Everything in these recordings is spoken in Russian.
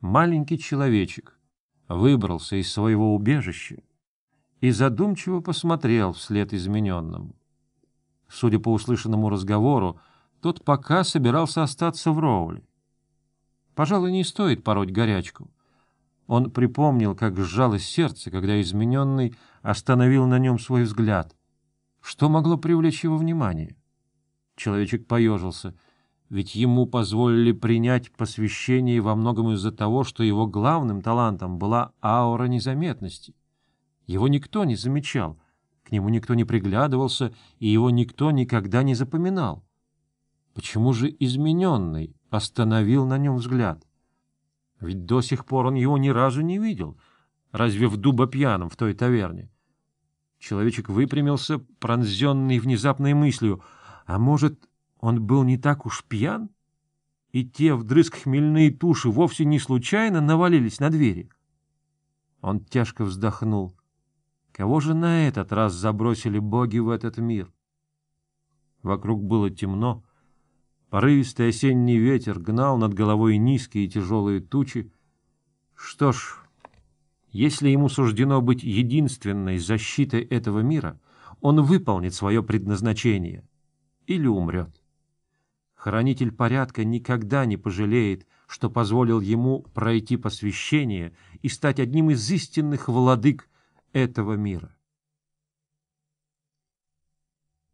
маленький человечек выбрался из своего убежища и задумчиво посмотрел вслед измененным. Судя по услышанному разговору, тот пока собирался остаться в Роуле. Пожалуй, не стоит пороть горячку. Он припомнил, как сжалось сердце, когда измененный остановил на нем свой взгляд. Что могло привлечь его внимание? Человечек поежился, ведь ему позволили принять посвящение во многом из-за того, что его главным талантом была аура незаметности. Его никто не замечал, к нему никто не приглядывался, и его никто никогда не запоминал. Почему же измененный остановил на нем взгляд? Ведь до сих пор он его ни разу не видел, разве в дуба пьяном в той таверне. Человечек выпрямился, пронзенный внезапной мыслью, а может, он был не так уж пьян? И те вдрызг хмельные туши вовсе не случайно навалились на двери. Он тяжко вздохнул. Кого же на этот раз забросили боги в этот мир? Вокруг было темно. Порывистый осенний ветер гнал над головой низкие и тяжелые тучи. Что ж, если ему суждено быть единственной защитой этого мира, он выполнит свое предназначение или умрет. Хранитель порядка никогда не пожалеет, что позволил ему пройти посвящение и стать одним из истинных владык этого мира.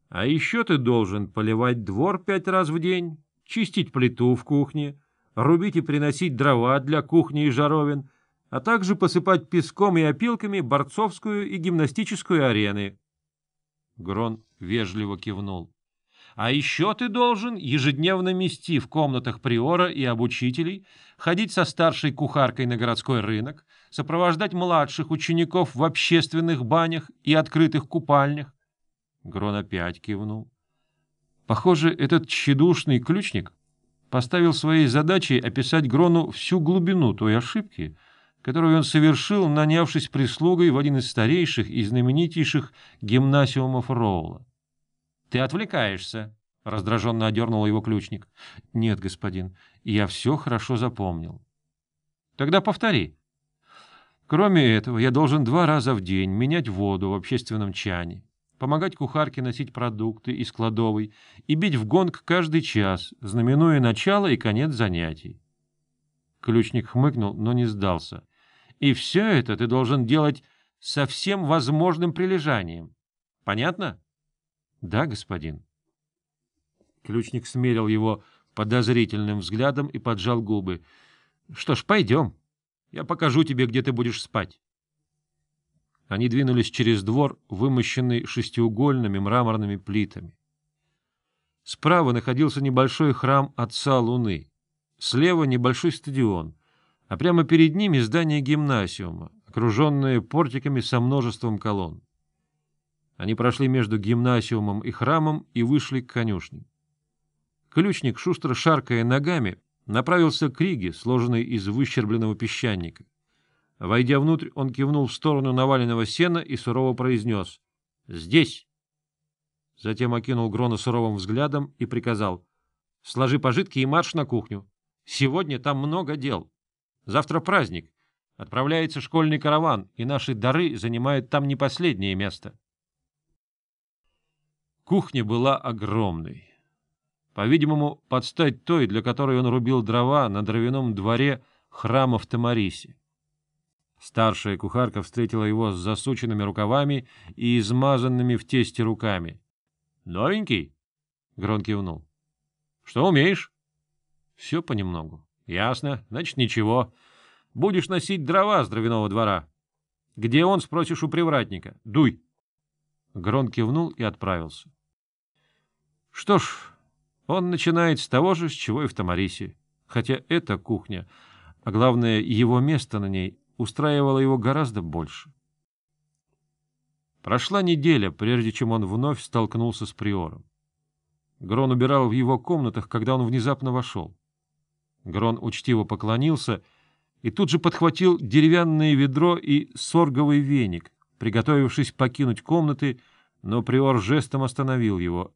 А еще ты должен поливать двор пять раз в день, чистить плиту в кухне, рубить и приносить дрова для кухни и жаровин, а также посыпать песком и опилками борцовскую и гимнастическую арены. Грон вежливо кивнул. А еще ты должен ежедневно мести в комнатах приора и обучителей, ходить со старшей кухаркой на городской рынок, сопровождать младших учеников в общественных банях и открытых купальнях. Грон опять кивнул. Похоже, этот тщедушный ключник поставил своей задачей описать Грону всю глубину той ошибки, которую он совершил, нанявшись прислугой в один из старейших и знаменитейших гимнасиумов Роула. — Ты отвлекаешься, — раздраженно одернул его ключник. — Нет, господин, я все хорошо запомнил. — Тогда повтори. Кроме этого, я должен два раза в день менять воду в общественном чане, помогать кухарке носить продукты из кладовой и бить в гонг каждый час, знаменуя начало и конец занятий. Ключник хмыкнул, но не сдался. — И все это ты должен делать со всем возможным прилежанием. Понятно? —— Да, господин. Ключник смерил его подозрительным взглядом и поджал губы. — Что ж, пойдем. Я покажу тебе, где ты будешь спать. Они двинулись через двор, вымощенный шестиугольными мраморными плитами. Справа находился небольшой храм Отца Луны, слева небольшой стадион, а прямо перед ними здание гимнасиума, окруженное портиками со множеством колонн. Они прошли между гимнасиумом и храмом и вышли к конюшне. Ключник, шустро шаркая ногами, направился к Риге, сложенной из выщербленного песчаника. Войдя внутрь, он кивнул в сторону наваленного сена и сурово произнес «Здесь!». Затем окинул Грона суровым взглядом и приказал «Сложи пожитки и марш на кухню. Сегодня там много дел. Завтра праздник. Отправляется школьный караван, и наши дары занимают там не последнее место». Кухня была огромной. По-видимому, под стать той, для которой он рубил дрова на дровяном дворе храма в Тамарисе. Старшая кухарка встретила его с засученными рукавами и измазанными в тесте руками. — Новенький? — Грон кивнул. — Что умеешь? — Все понемногу. — Ясно. Значит, ничего. Будешь носить дрова с дровяного двора. Где он, спросишь у привратника. Дуй. Грон кивнул и отправился. Что ж, он начинает с того же, с чего и в Тамарисе, хотя эта кухня, а главное, его место на ней, устраивало его гораздо больше. Прошла неделя, прежде чем он вновь столкнулся с приором. Грон убирал в его комнатах, когда он внезапно вошел. Грон учтиво поклонился и тут же подхватил деревянное ведро и сорговый веник, приготовившись покинуть комнаты, но приор жестом остановил его, —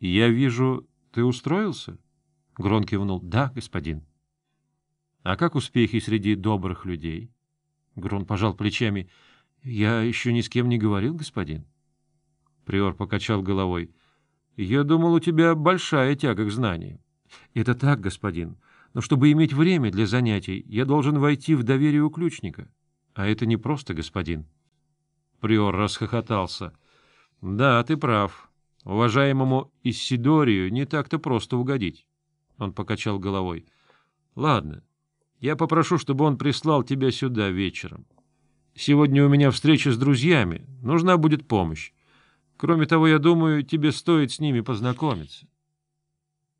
Я вижу, ты устроился? Грон кивнул. — Да, господин. — А как успехи среди добрых людей? Грун пожал плечами. — Я еще ни с кем не говорил, господин. Приор покачал головой. — Я думал, у тебя большая тяга к знаниям. — Это так, господин. Но чтобы иметь время для занятий, я должен войти в доверие у ключника. А это не просто, господин. Приор расхохотался. — Да, ты прав. Уважаемому Иссидорию не так-то просто угодить. Он покачал головой. — Ладно, я попрошу, чтобы он прислал тебя сюда вечером. Сегодня у меня встреча с друзьями, нужна будет помощь. Кроме того, я думаю, тебе стоит с ними познакомиться.